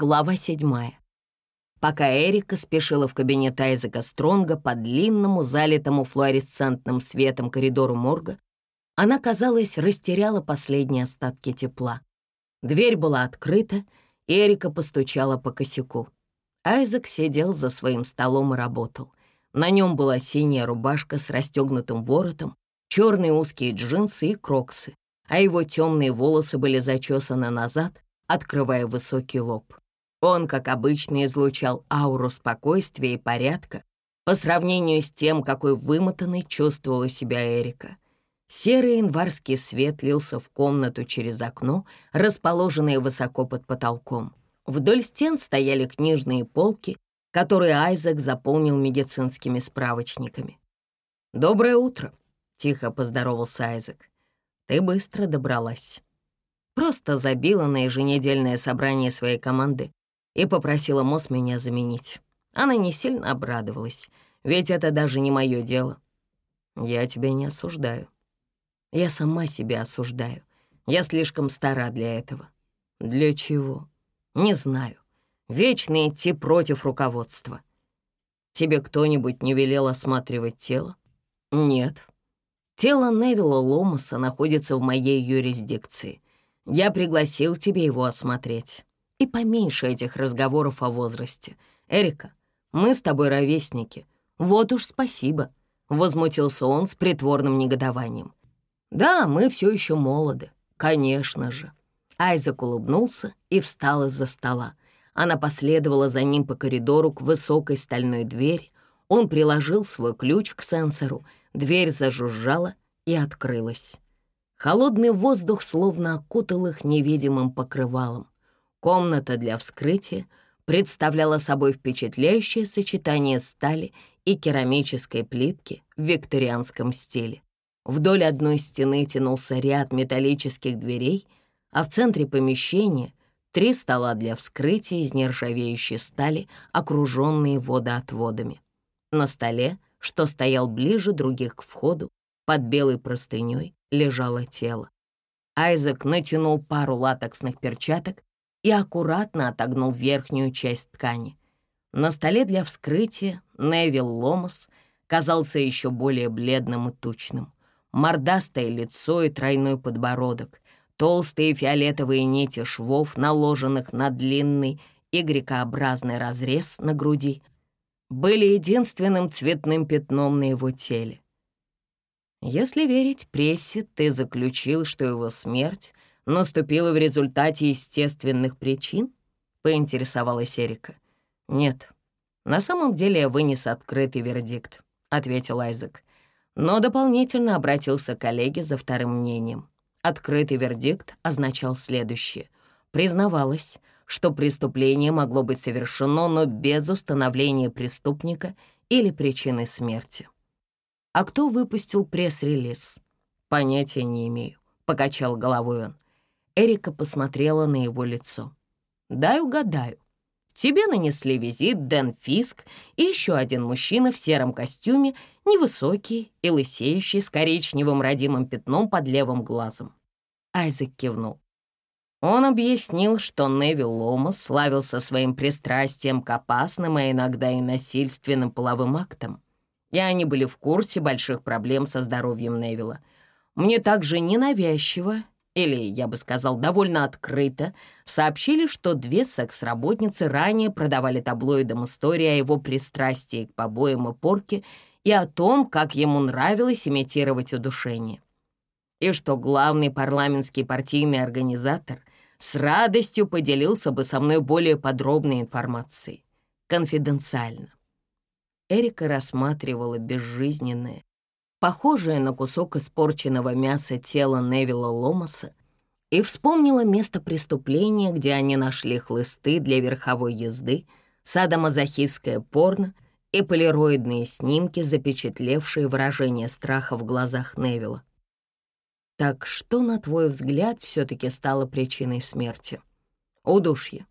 Глава седьмая. Пока Эрика спешила в кабинет Айзека Стронга по длинному, залитому флуоресцентным светом коридору морга, она, казалось, растеряла последние остатки тепла. Дверь была открыта, и Эрика постучала по косяку. Айзек сидел за своим столом и работал. На нем была синяя рубашка с расстегнутым воротом, черные узкие джинсы и кроксы, а его темные волосы были зачесаны назад, открывая высокий лоб. Он, как обычно, излучал ауру спокойствия и порядка по сравнению с тем, какой вымотанной чувствовала себя Эрика. Серый январский свет лился в комнату через окно, расположенное высоко под потолком. Вдоль стен стояли книжные полки, которые Айзек заполнил медицинскими справочниками. «Доброе утро», — тихо поздоровался Айзек. «Ты быстро добралась». Просто забила на еженедельное собрание своей команды и попросила Мосс меня заменить. Она не сильно обрадовалась, ведь это даже не мое дело. Я тебя не осуждаю. Я сама себя осуждаю. Я слишком стара для этого. Для чего? Не знаю. Вечно идти против руководства. Тебе кто-нибудь не велел осматривать тело? Нет. Тело Невилла Ломаса находится в моей юрисдикции — я пригласил тебе его осмотреть. И поменьше этих разговоров о возрасте. Эрика, мы с тобой ровесники. Вот уж спасибо», — возмутился он с притворным негодованием. «Да, мы все еще молоды, конечно же». Айзек улыбнулся и встал из-за стола. Она последовала за ним по коридору к высокой стальной двери. Он приложил свой ключ к сенсору, дверь зажужжала и открылась. Холодный воздух словно окутал их невидимым покрывалом. Комната для вскрытия представляла собой впечатляющее сочетание стали и керамической плитки в викторианском стиле. Вдоль одной стены тянулся ряд металлических дверей, а в центре помещения три стола для вскрытия из нержавеющей стали, окруженные водоотводами. На столе, что стоял ближе других к входу, под белой простыней, лежало тело. Айзек натянул пару латексных перчаток и аккуратно отогнул верхнюю часть ткани. На столе для вскрытия Невил Ломас казался еще более бледным и тучным. Мордастое лицо и тройной подбородок, толстые фиолетовые нити швов, наложенных на длинный Y-образный разрез на груди, были единственным цветным пятном на его теле. Если верить прессе, ты заключил, что его смерть наступила в результате естественных причин? Поинтересовалась Эрика. Нет, на самом деле я вынес открытый вердикт, ответил Айзек. Но дополнительно обратился к коллеге за вторым мнением. Открытый вердикт означал следующее. Признавалось, что преступление могло быть совершено, но без установления преступника или причины смерти. А кто выпустил пресс-релиз? Понятия не имею, покачал головой он. Эрика посмотрела на его лицо. Дай угадаю. Тебе нанесли визит Дэн Фиск и еще один мужчина в сером костюме, невысокий и лысеющий с коричневым родимым пятном под левым глазом. Айзек кивнул. Он объяснил, что Невил Ломас славился своим пристрастием к опасным, а иногда и насильственным половым актам и они были в курсе больших проблем со здоровьем Невилла. Мне также ненавязчиво, или, я бы сказал, довольно открыто, сообщили, что две секс-работницы ранее продавали таблоидам истории о его пристрастии к побоям и порке и о том, как ему нравилось имитировать удушение. И что главный парламентский партийный организатор с радостью поделился бы со мной более подробной информацией, конфиденциально. Эрика рассматривала безжизненное, похожее на кусок испорченного мяса тело Невилла Ломаса и вспомнила место преступления, где они нашли хлысты для верховой езды, садомазохистское порно и полироидные снимки, запечатлевшие выражение страха в глазах Невилла. Так что, на твой взгляд, все-таки стало причиной смерти? Удушье,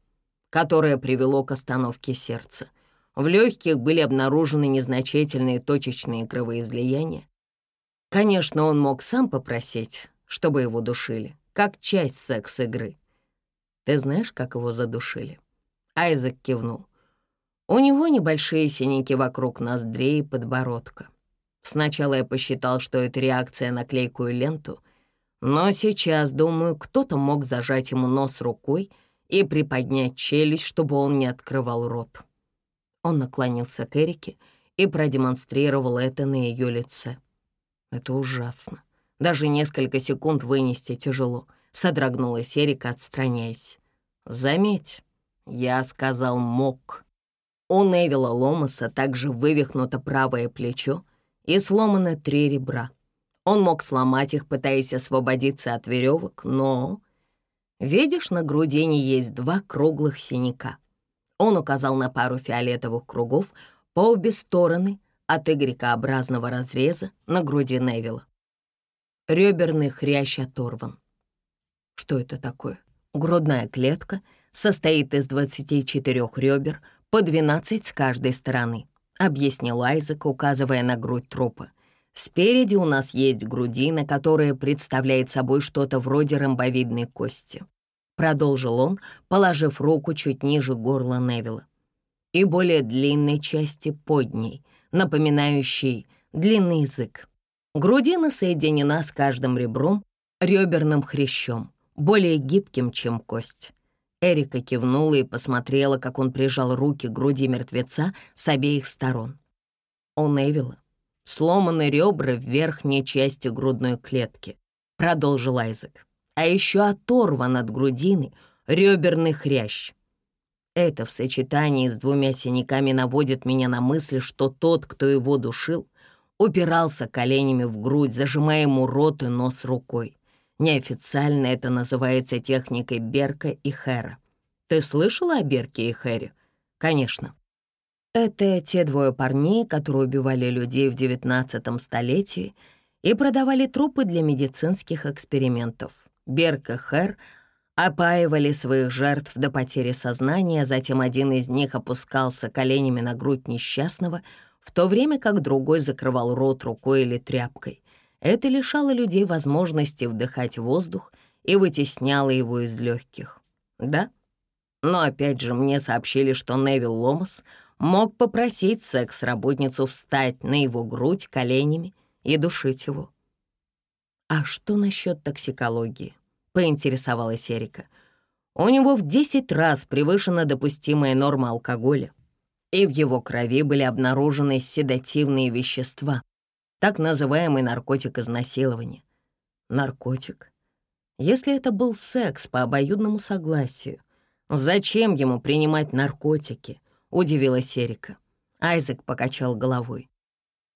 которое привело к остановке сердца. В легких были обнаружены незначительные точечные кровоизлияния. Конечно, он мог сам попросить, чтобы его душили, как часть секс-игры. Ты знаешь, как его задушили? Айзек кивнул. У него небольшие синяки вокруг ноздрей и подбородка. Сначала я посчитал, что это реакция на клейкую ленту, но сейчас, думаю, кто-то мог зажать ему нос рукой и приподнять челюсть, чтобы он не открывал рот. Он наклонился к Эрике и продемонстрировал это на ее лице. Это ужасно. Даже несколько секунд вынести тяжело. Содрогнулась Эрика, отстраняясь. Заметь, я сказал «мог». У Невилла Ломаса также вывихнуто правое плечо и сломаны три ребра. Он мог сломать их, пытаясь освободиться от веревок, но... Видишь, на грудине есть два круглых синяка. Он указал на пару фиолетовых кругов по обе стороны от игрекообразного разреза на груди Невилла. Реберный хрящ оторван. Что это такое? Грудная клетка состоит из 24 ребер, по 12 с каждой стороны, объяснил Айзек, указывая на грудь трупа. Спереди у нас есть грудина, которая представляет собой что-то вроде ромбовидной кости. Продолжил он, положив руку чуть ниже горла Невилла. И более длинной части под ней, напоминающей длинный язык. Грудина соединена с каждым ребром реберным хрящом, более гибким, чем кость. Эрика кивнула и посмотрела, как он прижал руки к груди мертвеца с обеих сторон. У Невилла сломаны ребра в верхней части грудной клетки, продолжил Айзек. А еще оторван от грудины реберный хрящ. Это в сочетании с двумя синяками наводит меня на мысль, что тот, кто его душил, упирался коленями в грудь, зажимая ему рот и нос рукой. Неофициально это называется техникой Берка и Хэра. Ты слышала о Берке и Хэре? Конечно. Это те двое парней, которые убивали людей в девятнадцатом столетии и продавали трупы для медицинских экспериментов. Берк и Хэр опаивали своих жертв до потери сознания, затем один из них опускался коленями на грудь несчастного — в то время как другой закрывал рот рукой или тряпкой. Это лишало людей возможности вдыхать воздух и вытесняло его из легких. Да? Но опять же мне сообщили, что Невил Ломас мог попросить секс-работницу встать на его грудь коленями и душить его. «А что насчет токсикологии?» — поинтересовалась Эрика. «У него в 10 раз превышена допустимая норма алкоголя и в его крови были обнаружены седативные вещества, так называемый наркотик изнасилования. Наркотик? Если это был секс по обоюдному согласию, зачем ему принимать наркотики? Удивилась Эрика. Айзек покачал головой.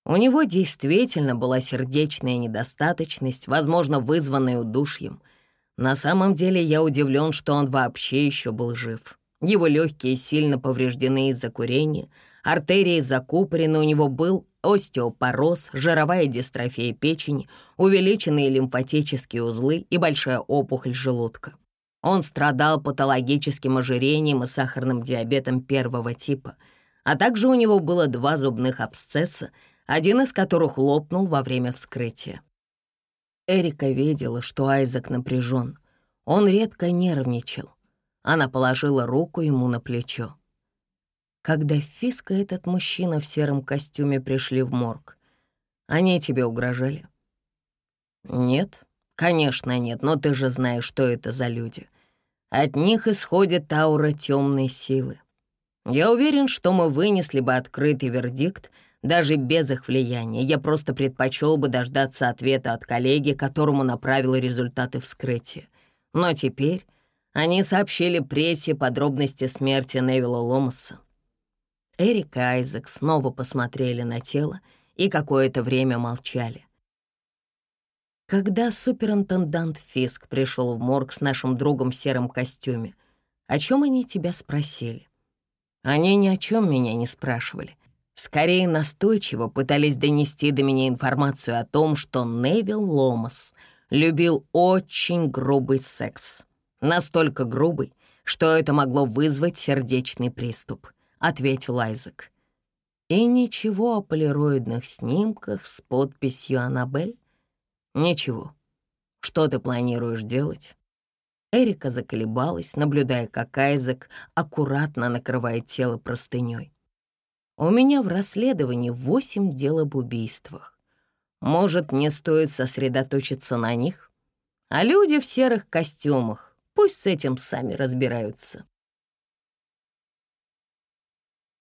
У него действительно была сердечная недостаточность, возможно, вызванная удушьем. На самом деле я удивлен, что он вообще еще был жив. Его легкие сильно повреждены из-за курения, артерии закупорены, у него был остеопороз, жировая дистрофия печени, увеличенные лимфатические узлы и большая опухоль желудка. Он страдал патологическим ожирением и сахарным диабетом первого типа, а также у него было два зубных абсцесса, один из которых лопнул во время вскрытия. Эрика видела, что Айзек напряжен. Он редко нервничал. Она положила руку ему на плечо. Когда Фиска и этот мужчина в сером костюме пришли в морг, они тебе угрожали? Нет, конечно нет, но ты же знаешь, что это за люди. От них исходит аура темной силы. Я уверен, что мы вынесли бы открытый вердикт даже без их влияния. Я просто предпочел бы дождаться ответа от коллеги, которому направила результаты вскрытия. Но теперь они сообщили прессе подробности смерти Невилла Ломаса. Эрик и Айзек снова посмотрели на тело и какое-то время молчали. Когда суперинтендант Фиск пришел в морг с нашим другом в сером костюме, о чем они тебя спросили? Они ни о чем меня не спрашивали. Скорее настойчиво пытались донести до меня информацию о том, что Невил Ломас любил очень грубый секс. Настолько грубый, что это могло вызвать сердечный приступ, ответил Айзек. И ничего о полироидных снимках с подписью «Аннабель»? Ничего. Что ты планируешь делать? Эрика заколебалась, наблюдая, как Айзек аккуратно накрывает тело простыней. «У меня в расследовании восемь дел об убийствах. Может, мне стоит сосредоточиться на них? А люди в серых костюмах, пусть с этим сами разбираются».